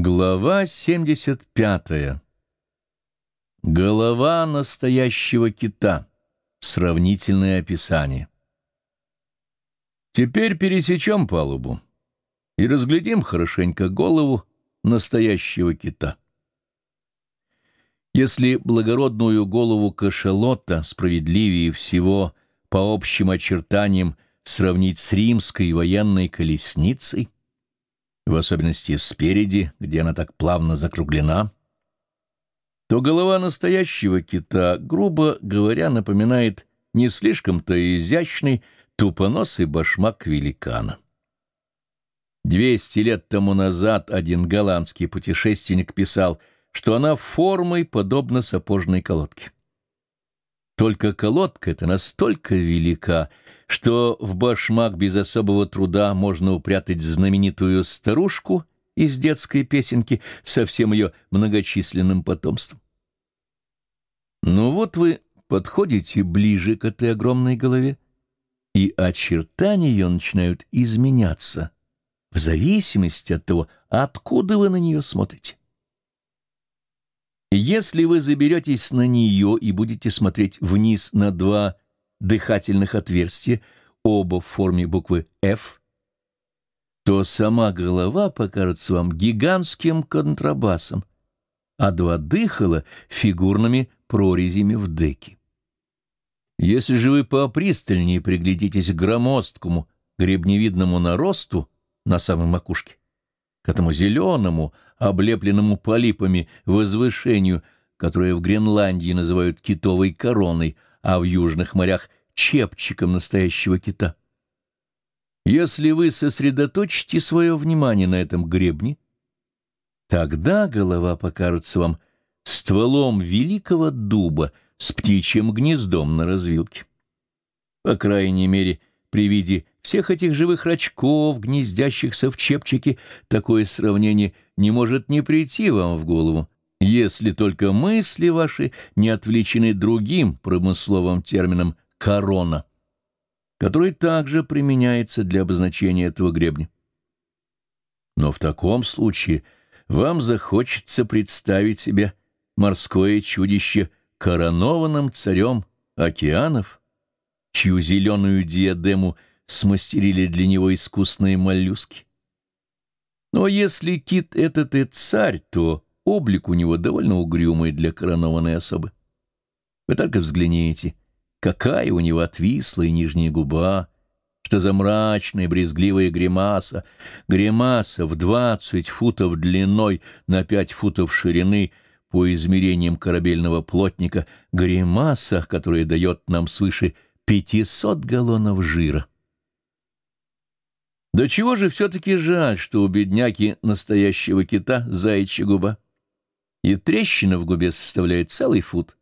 Глава 75. Голова настоящего кита. Сравнительное описание. Теперь пересечем палубу и разглядим хорошенько голову настоящего кита. Если благородную голову кашалота справедливее всего по общим очертаниям сравнить с римской военной колесницей, в особенности спереди, где она так плавно закруглена, то голова настоящего кита, грубо говоря, напоминает не слишком-то изящный тупоносый башмак великана. Двести лет тому назад один голландский путешественник писал, что она формой подобна сапожной колодке. Только колодка эта настолько велика, что в башмак без особого труда можно упрятать знаменитую старушку из детской песенки со всем ее многочисленным потомством. Ну вот вы подходите ближе к этой огромной голове, и очертания ее начинают изменяться в зависимости от того, откуда вы на нее смотрите. Если вы заберетесь на нее и будете смотреть вниз на два дыхательных отверстия, оба в форме буквы «Ф», то сама голова покажется вам гигантским контрабасом, а два дыхала — фигурными прорезями в деке. Если же вы попристальнее приглядитесь к громоздкому гребневидному наросту на самой макушке, к этому зеленому, облепленному полипами возвышению, которое в Гренландии называют китовой короной, а в южных морях — чепчиком настоящего кита. Если вы сосредоточите свое внимание на этом гребне, тогда голова покажется вам стволом великого дуба с птичьим гнездом на развилке. По крайней мере, при виде всех этих живых рачков, гнездящихся в чепчике, такое сравнение не может не прийти вам в голову, если только мысли ваши не отвлечены другим промысловым термином «корона», который также применяется для обозначения этого гребня. Но в таком случае вам захочется представить себе морское чудище коронованным царем океанов, чью зеленую диадему смастерили для него искусные моллюски. Но если кит этот и царь, то облик у него довольно угрюмый для коронованной особы. Вы только взгляните, какая у него отвислая нижняя губа, что за мрачная брезгливая гримаса, гримаса в двадцать футов длиной на пять футов ширины — по измерениям корабельного плотника, гримаса, которая дает нам свыше 500 галлонов жира. Да чего же все-таки жаль, что у бедняки настоящего кита заячья губа. И трещина в губе составляет целый фут.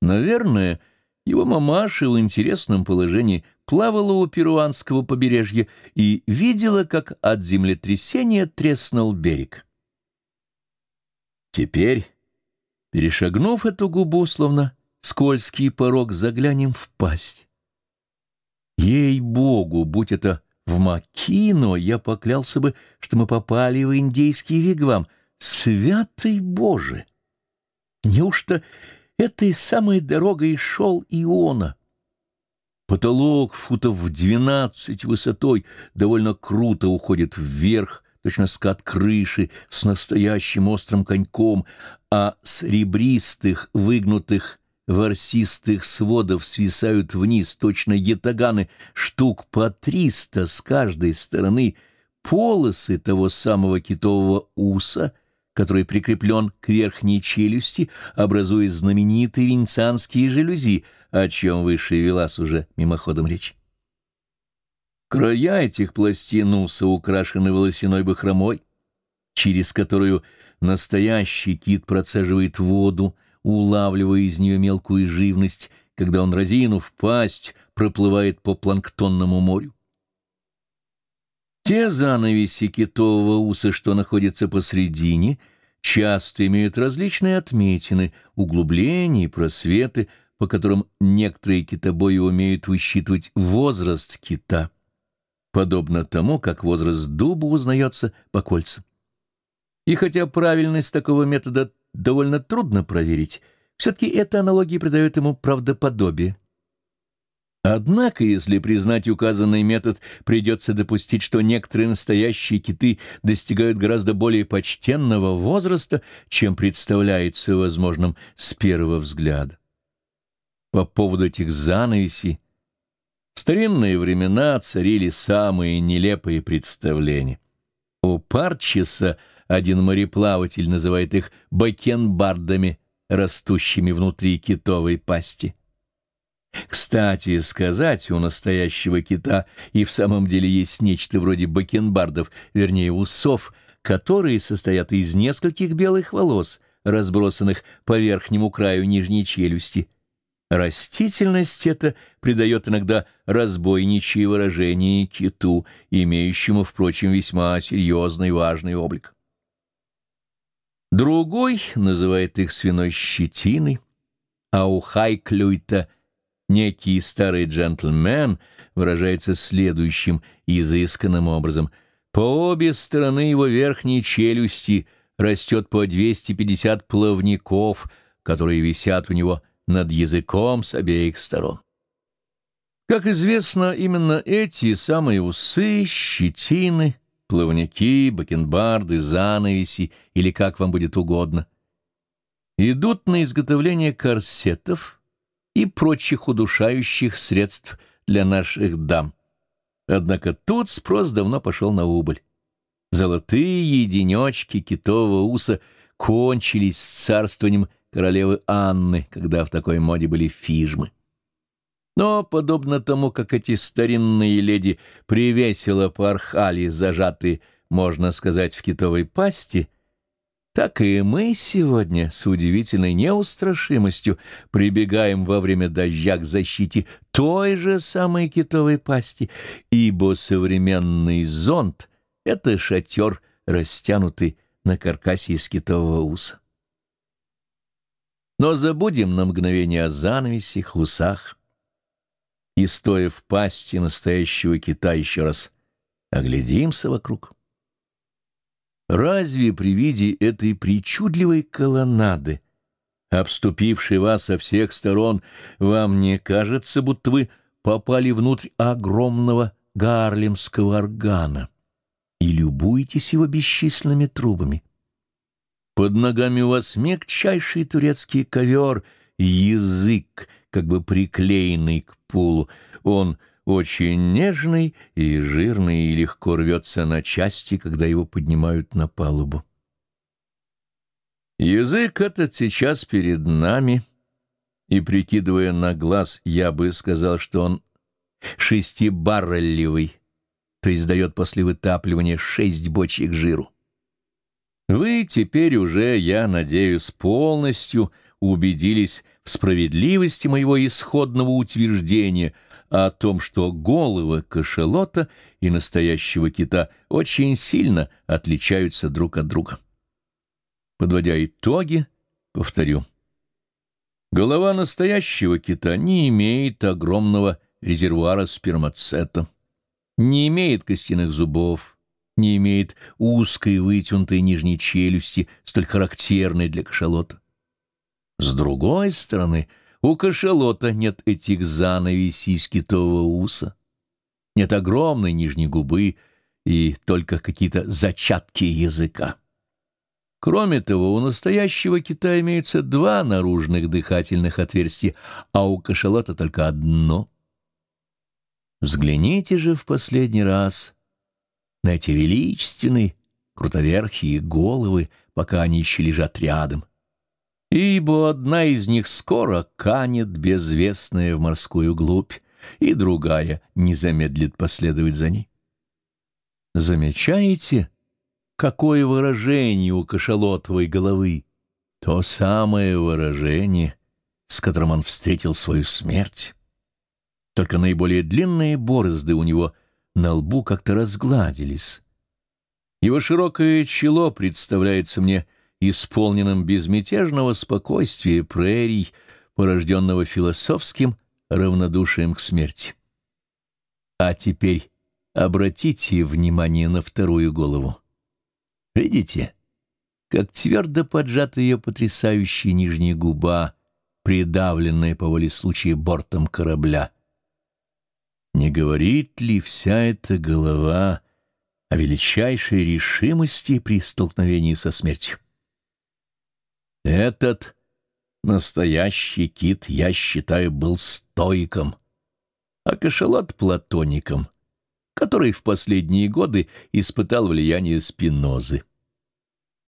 Наверное, его мамаша в интересном положении плавала у перуанского побережья и видела, как от землетрясения треснул берег. Теперь Перешагнув эту губу, словно скользкий порог, заглянем в пасть. Ей-богу, будь это в Макино, я поклялся бы, что мы попали в индейский вигвам. Святый Боже! Неужто этой самой дорогой шел Иона? Потолок футов в двенадцать высотой довольно круто уходит вверх, точно скат крыши с настоящим острым коньком, а с ребристых, выгнутых, ворсистых сводов свисают вниз точно ятаганы штук по триста с каждой стороны полосы того самого китового уса, который прикреплен к верхней челюсти, образуя знаменитые венецианские жалюзи, о чем выше велась уже мимоходом речь. Края этих пластин уса украшены волосяной бахромой, через которую настоящий кит процеживает воду, улавливая из нее мелкую живность, когда он, разинув пасть, проплывает по планктонному морю. Те занавеси китового уса, что находятся посредине, часто имеют различные отметины, углубления и просветы, по которым некоторые китобои умеют высчитывать возраст кита подобно тому, как возраст дуба узнается по кольцам. И хотя правильность такого метода довольно трудно проверить, все-таки эта аналогия придает ему правдоподобие. Однако, если признать указанный метод, придется допустить, что некоторые настоящие киты достигают гораздо более почтенного возраста, чем представляется возможным с первого взгляда. По поводу этих занавесей в старинные времена царили самые нелепые представления. У Парчеса один мореплаватель называет их бакенбардами, растущими внутри китовой пасти. Кстати сказать, у настоящего кита и в самом деле есть нечто вроде бакенбардов, вернее усов, которые состоят из нескольких белых волос, разбросанных по верхнему краю нижней челюсти. Растительность эта придает иногда разбойничье выражение киту, имеющему, впрочем, весьма серьезный и важный облик. Другой называет их свиной щетиной, а у Хайклюйта некий старый джентльмен выражается следующим изысканным образом. По обе стороны его верхней челюсти растет по 250 плавников, которые висят у него над языком с обеих сторон. Как известно, именно эти самые усы, щетины, плавники, бакенбарды, занавеси или как вам будет угодно, идут на изготовление корсетов и прочих удушающих средств для наших дам. Однако тут спрос давно пошел на убыль. Золотые единечки китового уса кончились с царствованием королевы Анны, когда в такой моде были фижмы. Но, подобно тому, как эти старинные леди привесело порхали, зажатые, можно сказать, в китовой пасти, так и мы сегодня с удивительной неустрашимостью прибегаем во время дождя к защите той же самой китовой пасти, ибо современный зонт — это шатер, растянутый на каркасе из китового уса. Но забудем на мгновение о занавесях, усах. И, стоя в пасти настоящего кита, еще раз оглядимся вокруг. Разве при виде этой причудливой колоннады, обступившей вас со всех сторон, вам не кажется, будто вы попали внутрь огромного гарлемского органа и любуетесь его бесчисленными трубами? Под ногами у вас мягчайший турецкий ковер язык, как бы приклеенный к полу. Он очень нежный и жирный, и легко рвется на части, когда его поднимают на палубу. Язык этот сейчас перед нами, и, прикидывая на глаз, я бы сказал, что он шестибаррелевый, то есть дает после вытапливания шесть бочек жиру. Вы теперь уже, я надеюсь, полностью убедились справедливости моего исходного утверждения о том, что головы кашелота и настоящего кита очень сильно отличаются друг от друга. Подводя итоги, повторю. Голова настоящего кита не имеет огромного резервуара спермацета, не имеет костяных зубов, не имеет узкой вытянутой нижней челюсти, столь характерной для кашалота. С другой стороны, у кашалота нет этих занавесей из уса, нет огромной нижней губы и только какие-то зачатки языка. Кроме того, у настоящего кита имеются два наружных дыхательных отверстия, а у кашалота только одно. Взгляните же в последний раз — на эти величественные, крутоверхие головы, пока они еще лежат рядом. Ибо одна из них скоро канет безвестная в морскую глубь, и другая не замедлит последовать за ней. Замечаете, какое выражение у кашалотовой головы? То самое выражение, с которым он встретил свою смерть. Только наиболее длинные борозды у него — на лбу как-то разгладились. Его широкое чело представляется мне исполненным безмятежного спокойствия прерий, порожденного философским равнодушием к смерти. А теперь обратите внимание на вторую голову. Видите? как твердо поджата ее потрясающая нижняя губа, придавленная по воле случая бортом корабля. Не говорит ли вся эта голова о величайшей решимости при столкновении со смертью? Этот настоящий кит, я считаю, был стоиком, а кашалот — платоником, который в последние годы испытал влияние Спинозы.